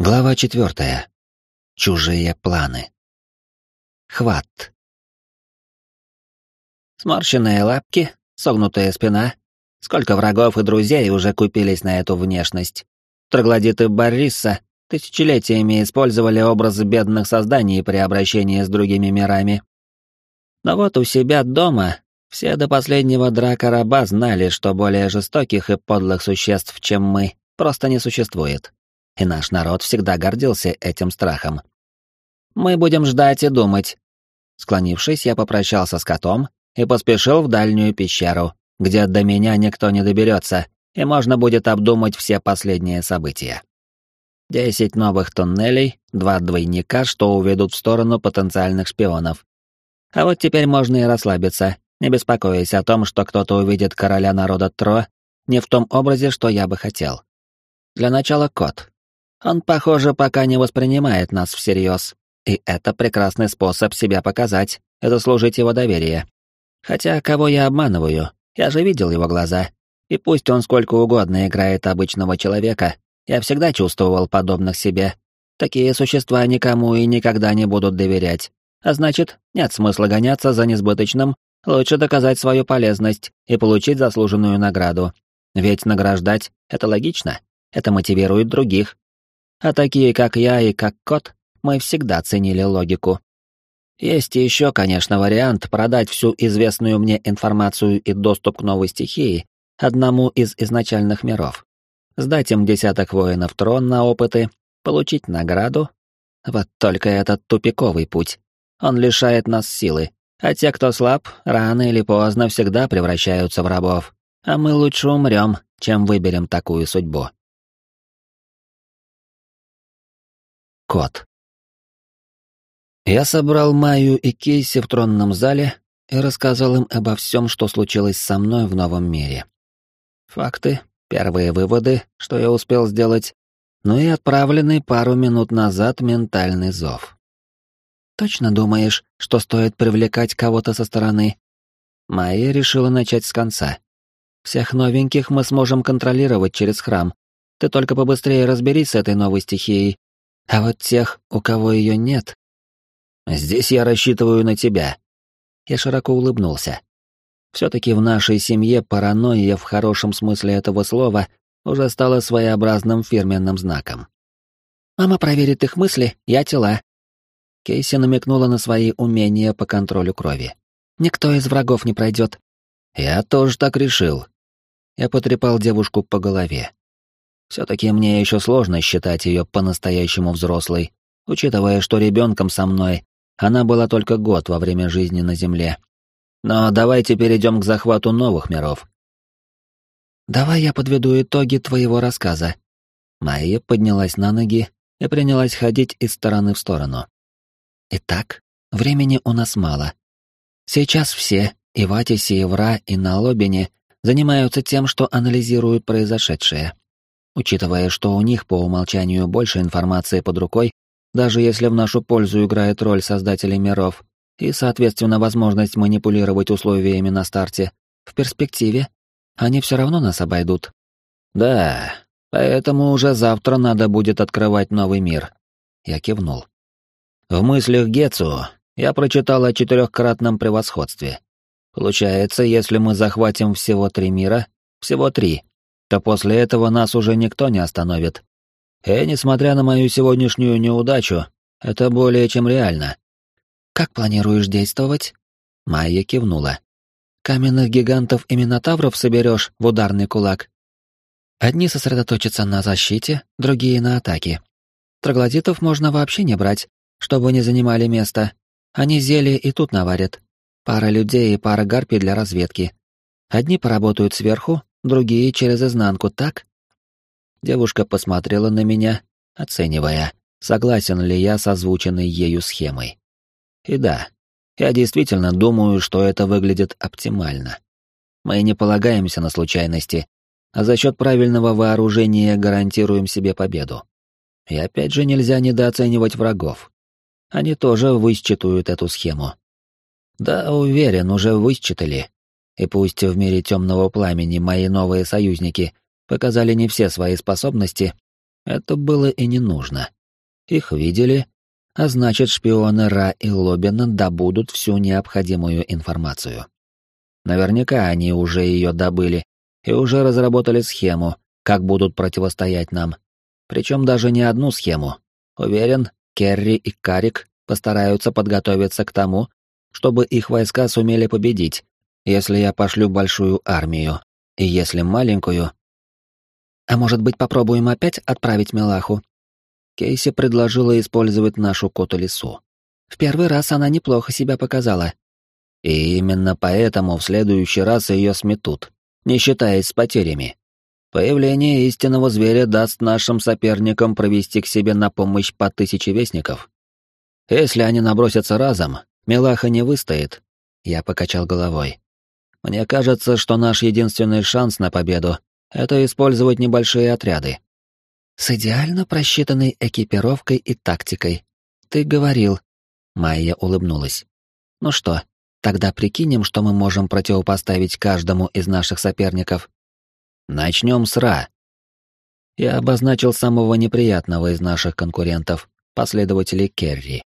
Глава четвертая. Чужие планы. Хват. Сморщенные лапки, согнутая спина. Сколько врагов и друзей уже купились на эту внешность. Троглодиты Борисса тысячелетиями использовали образы бедных созданий при обращении с другими мирами. Но вот у себя дома все до последнего драка-раба знали, что более жестоких и подлых существ, чем мы, просто не существует и наш народ всегда гордился этим страхом. «Мы будем ждать и думать». Склонившись, я попрощался с котом и поспешил в дальнюю пещеру, где до меня никто не доберется, и можно будет обдумать все последние события. Десять новых туннелей, два двойника, что уведут в сторону потенциальных шпионов. А вот теперь можно и расслабиться, не беспокоясь о том, что кто-то увидит короля народа Тро не в том образе, что я бы хотел. Для начала кот. Он, похоже, пока не воспринимает нас всерьез, и это прекрасный способ себя показать заслужить его доверие. Хотя кого я обманываю, я же видел его глаза, и пусть он сколько угодно играет обычного человека, я всегда чувствовал подобных себе. Такие существа никому и никогда не будут доверять, а значит, нет смысла гоняться за несбыточным, лучше доказать свою полезность и получить заслуженную награду. Ведь награждать — это логично, это мотивирует других, а такие, как я и как кот, мы всегда ценили логику. Есть еще, конечно, вариант продать всю известную мне информацию и доступ к новой стихии одному из изначальных миров. Сдать им десяток воинов трон на опыты, получить награду. Вот только этот тупиковый путь. Он лишает нас силы, а те, кто слаб, рано или поздно всегда превращаются в рабов. А мы лучше умрем, чем выберем такую судьбу. Кот. Я собрал Майю и Кейси в тронном зале и рассказал им обо всем, что случилось со мной в новом мире. Факты, первые выводы, что я успел сделать, ну и отправленный пару минут назад ментальный зов. «Точно думаешь, что стоит привлекать кого-то со стороны?» Майя решила начать с конца. «Всех новеньких мы сможем контролировать через храм. Ты только побыстрее разберись с этой новой стихией, а вот тех, у кого ее нет... Здесь я рассчитываю на тебя. Я широко улыбнулся. Все-таки в нашей семье паранойя в хорошем смысле этого слова уже стала своеобразным фирменным знаком. «Мама проверит их мысли, я тела». Кейси намекнула на свои умения по контролю крови. «Никто из врагов не пройдет». «Я тоже так решил». Я потрепал девушку по голове. Все-таки мне еще сложно считать ее по-настоящему взрослой, учитывая, что ребенком со мной она была только год во время жизни на Земле. Но давайте перейдем к захвату новых миров. Давай я подведу итоги твоего рассказа. Майя поднялась на ноги и принялась ходить из стороны в сторону. Итак, времени у нас мало. Сейчас все, и в Атисе, и в Ра, и на Лобине, занимаются тем, что анализируют произошедшее учитывая, что у них по умолчанию больше информации под рукой, даже если в нашу пользу играет роль создателей миров, и, соответственно, возможность манипулировать условиями на старте, в перспективе они все равно нас обойдут. Да, поэтому уже завтра надо будет открывать новый мир. Я кивнул. В мыслях Гецу я прочитал о четырехкратном превосходстве. Получается, если мы захватим всего три мира, всего три, то после этого нас уже никто не остановит. И, несмотря на мою сегодняшнюю неудачу, это более чем реально. «Как планируешь действовать?» Майя кивнула. «Каменных гигантов и минотавров соберешь в ударный кулак. Одни сосредоточатся на защите, другие — на атаке. Троглодитов можно вообще не брать, чтобы не занимали место. Они зелье и тут наварят. Пара людей и пара гарпий для разведки. Одни поработают сверху, другие через изнанку, так? Девушка посмотрела на меня, оценивая, согласен ли я с озвученной ею схемой. И да, я действительно думаю, что это выглядит оптимально. Мы не полагаемся на случайности, а за счет правильного вооружения гарантируем себе победу. И опять же нельзя недооценивать врагов. Они тоже высчитают эту схему. Да, уверен, уже высчитали, и пусть в мире темного пламени мои новые союзники показали не все свои способности, Это было и не нужно. Их видели, а значит, шпионы Ра и Лобина добудут всю необходимую информацию. Наверняка они уже ее добыли и уже разработали схему, как будут противостоять нам. Причем даже не одну схему. Уверен, Керри и Карик постараются подготовиться к тому, чтобы их войска сумели победить, если я пошлю большую армию, и если маленькую... А может быть, попробуем опять отправить Мелаху? Кейси предложила использовать нашу коту-лесу. В первый раз она неплохо себя показала. И именно поэтому в следующий раз ее сметут, не считаясь с потерями. Появление истинного зверя даст нашим соперникам провести к себе на помощь по тысяче вестников. Если они набросятся разом, Милаха не выстоит. Я покачал головой. Мне кажется, что наш единственный шанс на победу — это использовать небольшие отряды. С идеально просчитанной экипировкой и тактикой. Ты говорил. Майя улыбнулась. Ну что, тогда прикинем, что мы можем противопоставить каждому из наших соперников. Начнем с Ра. Я обозначил самого неприятного из наших конкурентов, последователей Керри.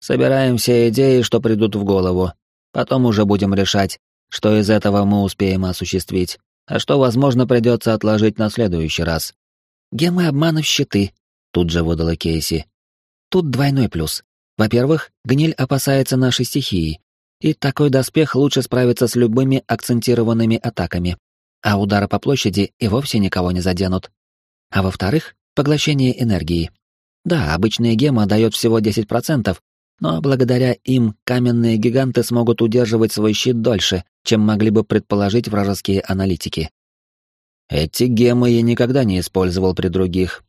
Собираем все идеи, что придут в голову. Потом уже будем решать, что из этого мы успеем осуществить, а что, возможно, придется отложить на следующий раз. Гемы обмана щиты, тут же выдала Кейси. Тут двойной плюс. Во-первых, гниль опасается нашей стихии, и такой доспех лучше справится с любыми акцентированными атаками, а удары по площади и вовсе никого не заденут. А во-вторых, поглощение энергии. Да, обычная гема дает всего 10%, но благодаря им каменные гиганты смогут удерживать свой щит дольше, чем могли бы предположить вражеские аналитики. Эти гемы я никогда не использовал при других.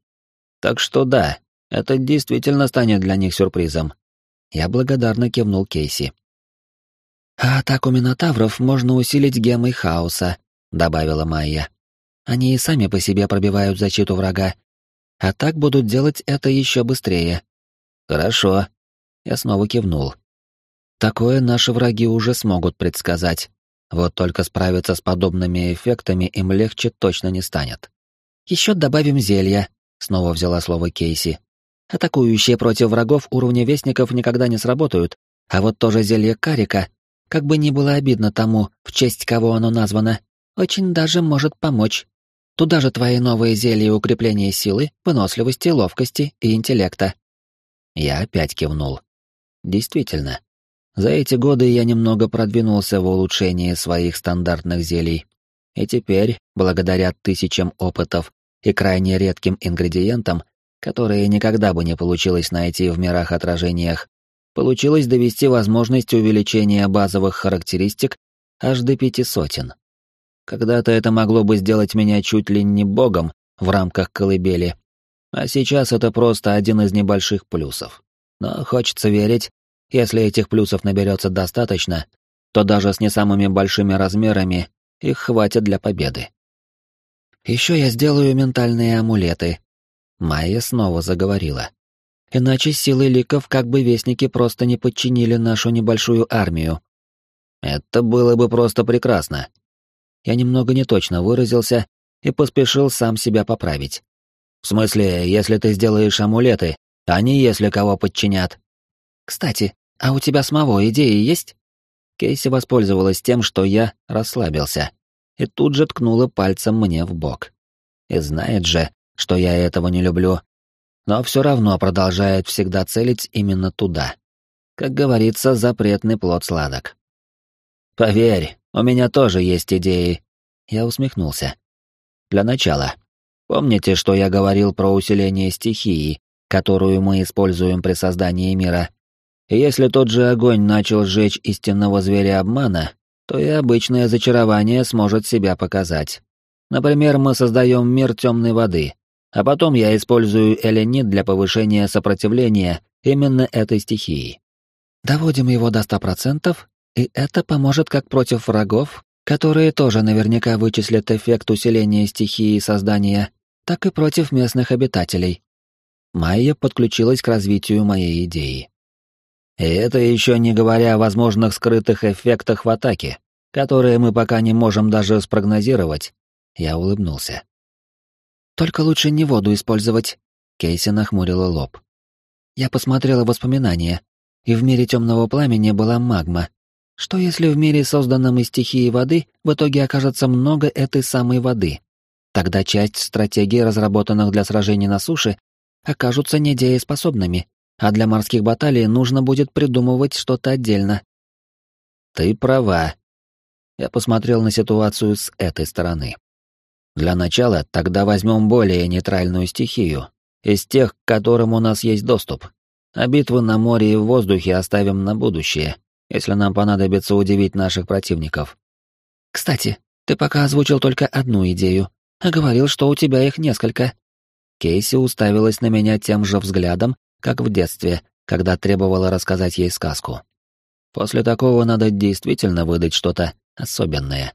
Так что да, это действительно станет для них сюрпризом. Я благодарно кивнул Кейси. «А атаку Минотавров можно усилить гемой хаоса», — добавила Майя. «Они и сами по себе пробивают защиту врага. А так будут делать это еще быстрее». «Хорошо», я снова кивнул. Такое наши враги уже смогут предсказать. Вот только справиться с подобными эффектами им легче точно не станет. Еще добавим зелья, снова взяла слово Кейси. Атакующие против врагов уровня вестников никогда не сработают, а вот тоже зелье карика, как бы ни было обидно тому, в честь кого оно названо, очень даже может помочь. Туда же твои новые зелья укрепления силы, выносливости, ловкости и интеллекта. Я опять кивнул. Действительно, за эти годы я немного продвинулся в улучшении своих стандартных зелий. И теперь, благодаря тысячам опытов и крайне редким ингредиентам, которые никогда бы не получилось найти в мирах-отражениях, получилось довести возможность увеличения базовых характеристик аж до пяти сотен. Когда-то это могло бы сделать меня чуть ли не богом в рамках колыбели, а сейчас это просто один из небольших плюсов. Но хочется верить, если этих плюсов наберется достаточно, то даже с не самыми большими размерами их хватит для победы. Еще я сделаю ментальные амулеты. Майя снова заговорила. Иначе силы ликов как бы вестники просто не подчинили нашу небольшую армию. Это было бы просто прекрасно. Я немного неточно выразился и поспешил сам себя поправить. В смысле, если ты сделаешь амулеты, они, если кого подчинят. Кстати, а у тебя самого идеи есть? Кейси воспользовалась тем, что я расслабился, и тут же ткнула пальцем мне в бок. И знает же, что я этого не люблю, но все равно продолжает всегда целить именно туда. Как говорится, запретный плод сладок. «Поверь, у меня тоже есть идеи», — я усмехнулся. «Для начала, помните, что я говорил про усиление стихии, которую мы используем при создании мира. Если тот же огонь начал сжечь истинного зверя обмана, то и обычное зачарование сможет себя показать. Например, мы создаем мир темной воды, а потом я использую эленит для повышения сопротивления именно этой стихии. Доводим его до ста процентов, и это поможет как против врагов, которые тоже наверняка вычислят эффект усиления стихии создания, так и против местных обитателей. Майя подключилась к развитию моей идеи. И это еще не говоря о возможных скрытых эффектах в атаке, которые мы пока не можем даже спрогнозировать. Я улыбнулся. Только лучше не воду использовать. Кейси нахмурила лоб. Я посмотрела воспоминания, и в мире темного пламени была магма. Что если в мире, созданном из стихии воды, в итоге окажется много этой самой воды? Тогда часть стратегий, разработанных для сражений на суше, окажутся недееспособными, а для морских баталий нужно будет придумывать что-то отдельно. Ты права. Я посмотрел на ситуацию с этой стороны. Для начала тогда возьмем более нейтральную стихию, из тех, к которым у нас есть доступ. А битвы на море и в воздухе оставим на будущее, если нам понадобится удивить наших противников. Кстати, ты пока озвучил только одну идею, а говорил, что у тебя их несколько. Кейси уставилась на меня тем же взглядом, как в детстве, когда требовала рассказать ей сказку. После такого надо действительно выдать что-то особенное.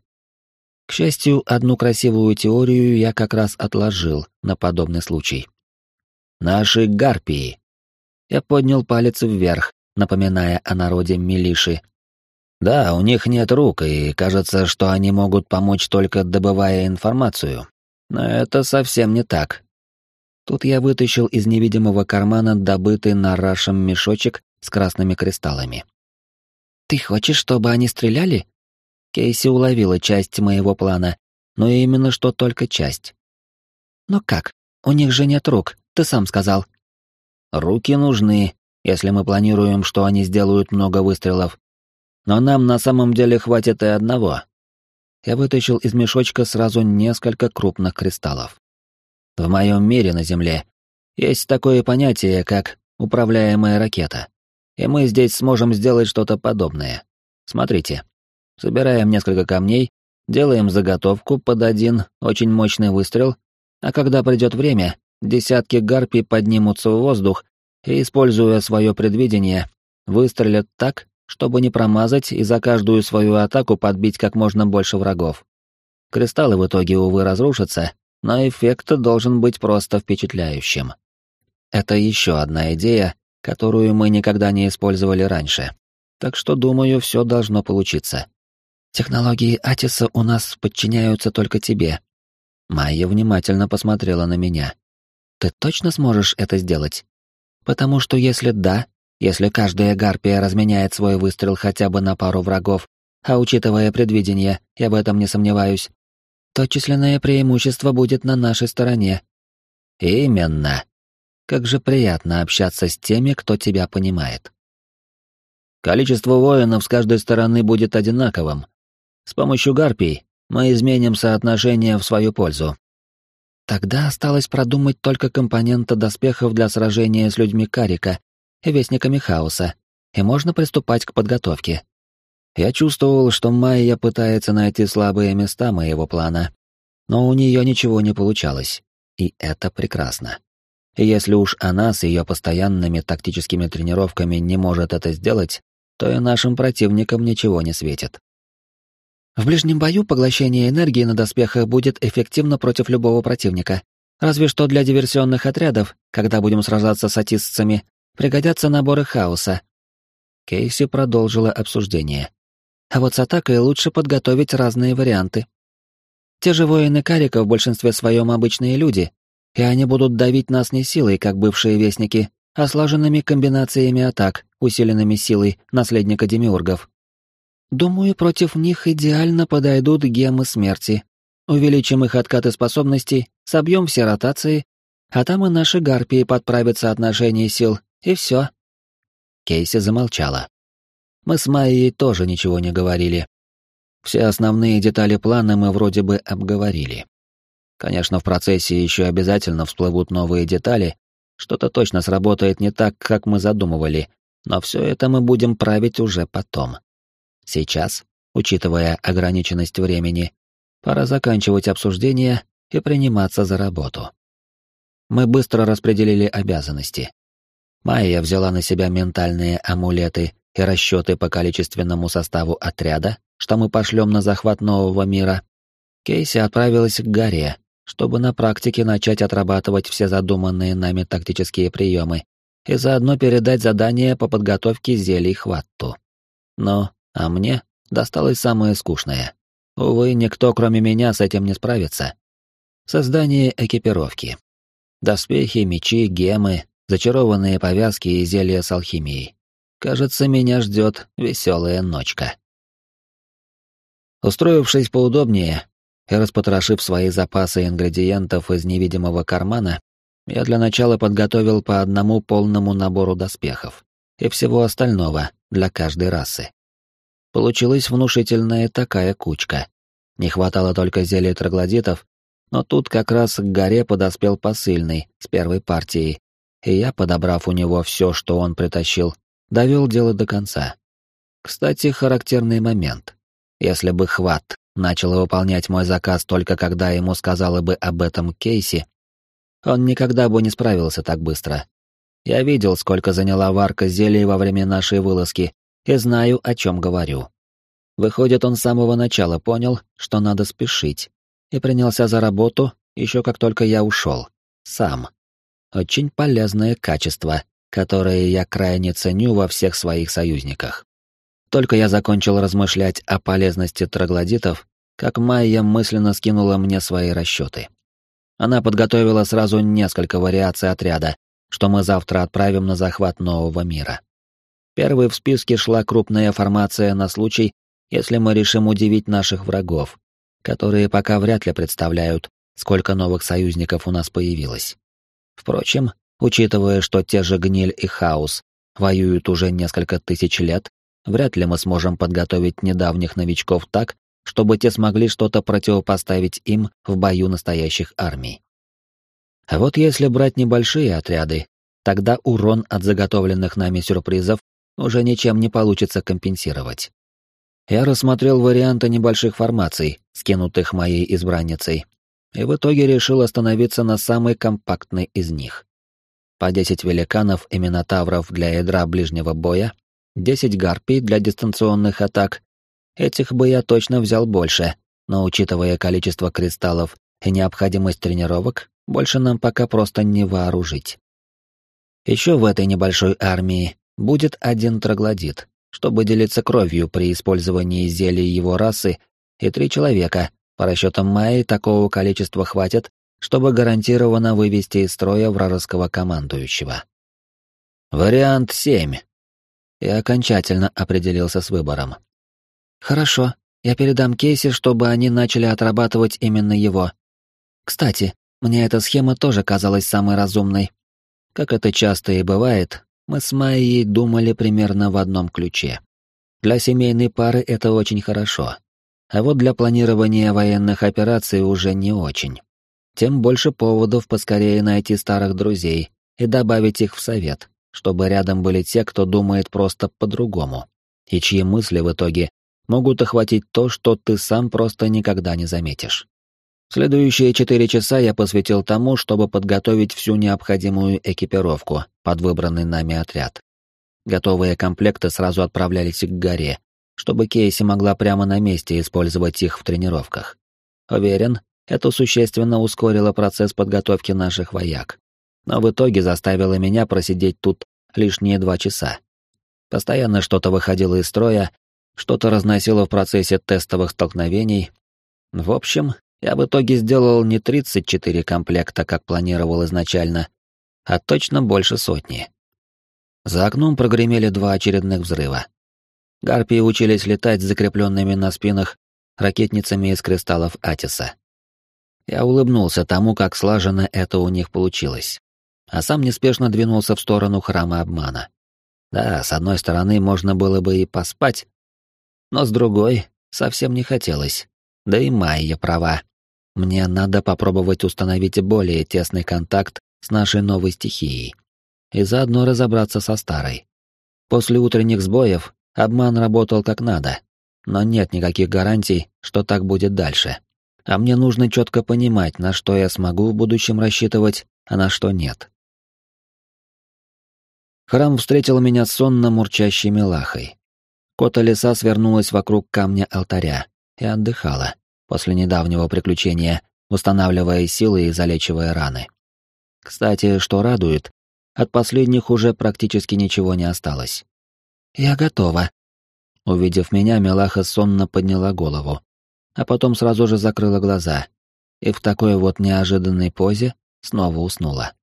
К счастью, одну красивую теорию я как раз отложил на подобный случай. Наши гарпии. Я поднял палец вверх, напоминая о народе Милиши. Да, у них нет рук, и кажется, что они могут помочь только добывая информацию. Но это совсем не так. Тут я вытащил из невидимого кармана добытый нарашем мешочек с красными кристаллами. «Ты хочешь, чтобы они стреляли?» Кейси уловила часть моего плана, но именно что только часть. «Но как? У них же нет рук, ты сам сказал». «Руки нужны, если мы планируем, что они сделают много выстрелов. Но нам на самом деле хватит и одного». Я вытащил из мешочка сразу несколько крупных кристаллов. В моем мире на Земле есть такое понятие, как управляемая ракета. И мы здесь сможем сделать что-то подобное. Смотрите. Собираем несколько камней, делаем заготовку под один очень мощный выстрел, а когда придет время, десятки гарпий поднимутся в воздух и, используя свое предвидение, выстрелят так, чтобы не промазать и за каждую свою атаку подбить как можно больше врагов. Кристаллы в итоге, увы, разрушатся, но эффект должен быть просто впечатляющим. Это еще одна идея, которую мы никогда не использовали раньше. Так что, думаю, все должно получиться. Технологии Атиса у нас подчиняются только тебе. Майя внимательно посмотрела на меня. Ты точно сможешь это сделать? Потому что если да, если каждая гарпия разменяет свой выстрел хотя бы на пару врагов, а учитывая предвидение, я в этом не сомневаюсь, то численное преимущество будет на нашей стороне. Именно. Как же приятно общаться с теми, кто тебя понимает. Количество воинов с каждой стороны будет одинаковым. С помощью гарпий мы изменим соотношение в свою пользу. Тогда осталось продумать только компоненты доспехов для сражения с людьми Карика и Вестниками Хаоса, и можно приступать к подготовке. Я чувствовал, что Майя пытается найти слабые места моего плана, но у нее ничего не получалось, и это прекрасно. И если уж она с ее постоянными тактическими тренировками не может это сделать, то и нашим противникам ничего не светит. В ближнем бою поглощение энергии на доспехах будет эффективно против любого противника. Разве что для диверсионных отрядов, когда будем сражаться с атистцами, пригодятся наборы хаоса. Кейси продолжила обсуждение. А вот с атакой лучше подготовить разные варианты. Те же воины Карика в большинстве своем обычные люди, и они будут давить нас не силой, как бывшие вестники, а слаженными комбинациями атак, усиленными силой наследника демиургов. Думаю, против них идеально подойдут гемы смерти. Увеличим их откаты способностей, собьем все ротации, а там и наши гарпии подправят соотношение сил, и все. Кейси замолчала. Мы с Майей тоже ничего не говорили. Все основные детали плана мы вроде бы обговорили. Конечно, в процессе еще обязательно всплывут новые детали, что-то точно сработает не так, как мы задумывали, но все это мы будем править уже потом. Сейчас, учитывая ограниченность времени, пора заканчивать обсуждение и приниматься за работу. Мы быстро распределили обязанности. Майя взяла на себя ментальные амулеты и расчеты по количественному составу отряда, что мы пошлем на захват нового мира, Кейси отправилась к горе, чтобы на практике начать отрабатывать все задуманные нами тактические приемы и заодно передать задание по подготовке зелий Хватту. Но, а мне досталось самое скучное. Увы, никто, кроме меня, с этим не справится. Создание экипировки. Доспехи, мечи, гемы, зачарованные повязки и зелья с алхимией. Кажется, меня ждет веселая ночка. Устроившись поудобнее и распотрошив свои запасы ингредиентов из невидимого кармана, я для начала подготовил по одному полному набору доспехов и всего остального для каждой расы. Получилась внушительная такая кучка. Не хватало только зелья троглодитов, но тут как раз к горе подоспел посыльный с первой партией, и я, подобрав у него все, что он притащил, довел дело до конца. Кстати, характерный момент. Если бы Хват начал выполнять мой заказ только когда ему сказала бы об этом Кейси, он никогда бы не справился так быстро. Я видел, сколько заняла варка зелий во время нашей вылазки, и знаю, о чем говорю. Выходит, он с самого начала понял, что надо спешить, и принялся за работу, еще как только я ушел. Сам. Очень полезное качество, которое я крайне ценю во всех своих союзниках. Только я закончил размышлять о полезности троглодитов, как Майя мысленно скинула мне свои расчеты. Она подготовила сразу несколько вариаций отряда, что мы завтра отправим на захват нового мира. Первой в списке шла крупная формация на случай, если мы решим удивить наших врагов, которые пока вряд ли представляют, сколько новых союзников у нас появилось. Впрочем, учитывая, что те же Гниль и Хаос воюют уже несколько тысяч лет, вряд ли мы сможем подготовить недавних новичков так, чтобы те смогли что-то противопоставить им в бою настоящих армий. А вот если брать небольшие отряды, тогда урон от заготовленных нами сюрпризов уже ничем не получится компенсировать. Я рассмотрел варианты небольших формаций, скинутых моей избранницей, и в итоге решил остановиться на самой компактной из них. По 10 великанов и минотавров для ядра ближнего боя, 10 гарпий для дистанционных атак Этих бы я точно взял больше, но учитывая количество кристаллов и необходимость тренировок, больше нам пока просто не вооружить. Еще в этой небольшой армии будет один троглодит, чтобы делиться кровью при использовании зелий его расы, и три человека, по расчетам Майи такого количества хватит, чтобы гарантированно вывести из строя вражеского командующего. Вариант 7. Я окончательно определился с выбором. Хорошо, я передам Кейси, чтобы они начали отрабатывать именно его. Кстати, мне эта схема тоже казалась самой разумной. Как это часто и бывает, мы с Майей думали примерно в одном ключе. Для семейной пары это очень хорошо. А вот для планирования военных операций уже не очень. Тем больше поводов поскорее найти старых друзей и добавить их в совет, чтобы рядом были те, кто думает просто по-другому, и чьи мысли в итоге могут охватить то, что ты сам просто никогда не заметишь. Следующие четыре часа я посвятил тому, чтобы подготовить всю необходимую экипировку под выбранный нами отряд. Готовые комплекты сразу отправлялись к горе, чтобы Кейси могла прямо на месте использовать их в тренировках. Уверен, это существенно ускорило процесс подготовки наших вояк. Но в итоге заставило меня просидеть тут лишние два часа. Постоянно что-то выходило из строя, что-то разносило в процессе тестовых столкновений. В общем, я в итоге сделал не 34 комплекта, как планировал изначально, а точно больше сотни. За окном прогремели два очередных взрыва. Гарпии учились летать с закрепленными на спинах ракетницами из кристаллов Атиса. Я улыбнулся тому, как слаженно это у них получилось, а сам неспешно двинулся в сторону храма обмана. Да, с одной стороны, можно было бы и поспать, но с другой совсем не хотелось. Да и Майя права. Мне надо попробовать установить более тесный контакт с нашей новой стихией. И заодно разобраться со старой. После утренних сбоев обман работал как надо, но нет никаких гарантий, что так будет дальше. А мне нужно четко понимать, на что я смогу в будущем рассчитывать, а на что нет. Храм встретил меня сонно мурчащей милахой. Кота лиса свернулась вокруг камня алтаря и отдыхала после недавнего приключения, устанавливая силы и залечивая раны. Кстати, что радует, от последних уже практически ничего не осталось. «Я готова». Увидев меня, Мелаха сонно подняла голову, а потом сразу же закрыла глаза. и в такой вот неожиданной позе снова уснула.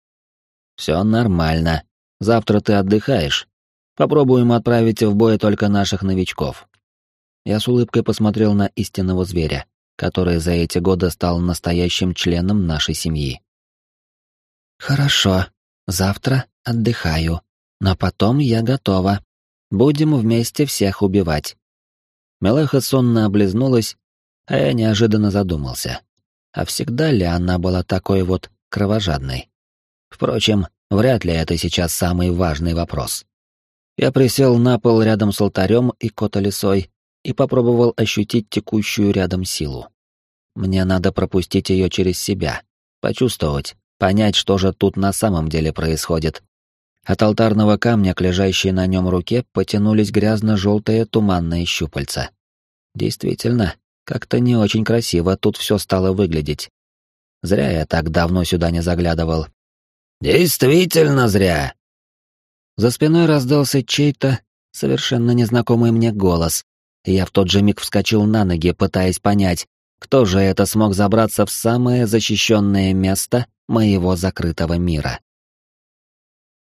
«Все нормально. Завтра ты отдыхаешь. Попробуем отправить в бой только наших новичков». Я с улыбкой посмотрел на истинного зверя, который за эти годы стал настоящим членом нашей семьи. «Хорошо. Завтра отдыхаю. Но потом я готова. Будем вместе всех убивать». Мелеха сонно облизнулась, а я неожиданно задумался. А всегда ли она была такой вот кровожадной? Впрочем, вряд ли это сейчас самый важный вопрос. Я присел на пол рядом с алтарем и котолесой и попробовал ощутить текущую рядом силу. Мне надо пропустить ее через себя, почувствовать, понять, что же тут на самом деле происходит. От алтарного камня к лежащей на нем руке потянулись грязно-желтые туманные щупальца. Действительно, как-то не очень красиво тут все стало выглядеть. Зря я так давно сюда не заглядывал. «Действительно зря!» За спиной раздался чей-то совершенно незнакомый мне голос, и я в тот же миг вскочил на ноги, пытаясь понять, кто же это смог забраться в самое защищенное место моего закрытого мира.